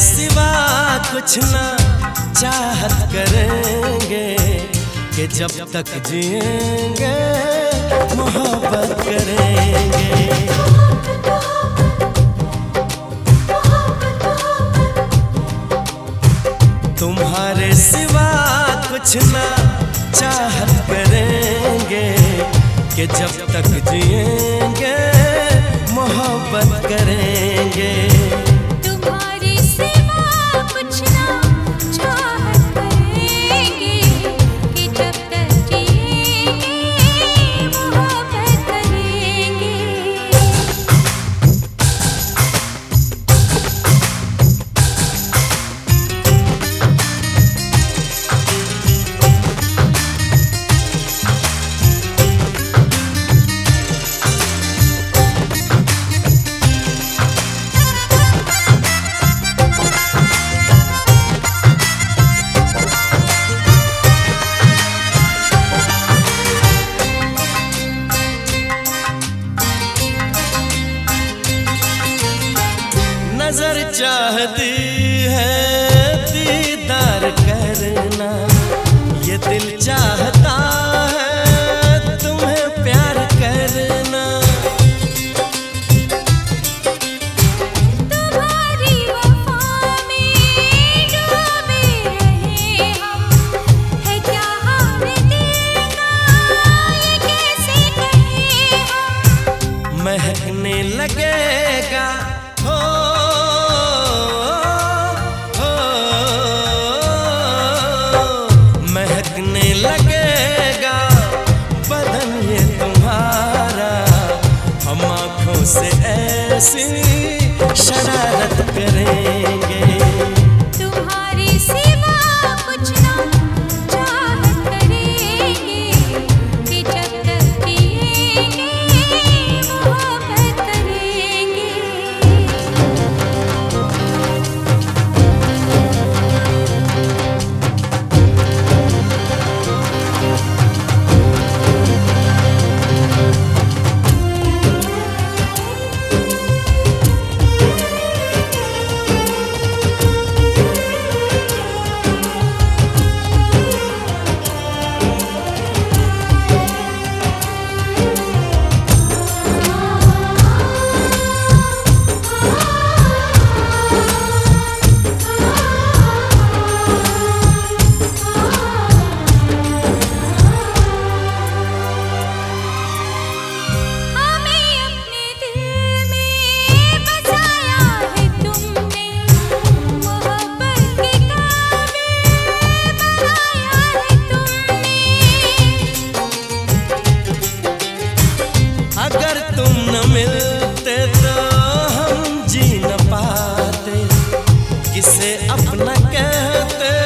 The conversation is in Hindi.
सिवा कुछ ना चाहत करेंगे कि जब तक जिएँगे, मोहब्बत करेंगे। तुम्हारे सिवा कुछ ना चाहत करेंगे कि जब तक जिएँगे, मोहब्बत करेंगे। नज़र चाहती है दीदार करना। ये दिल चाहता से ऐसी शरारत करें। न कहते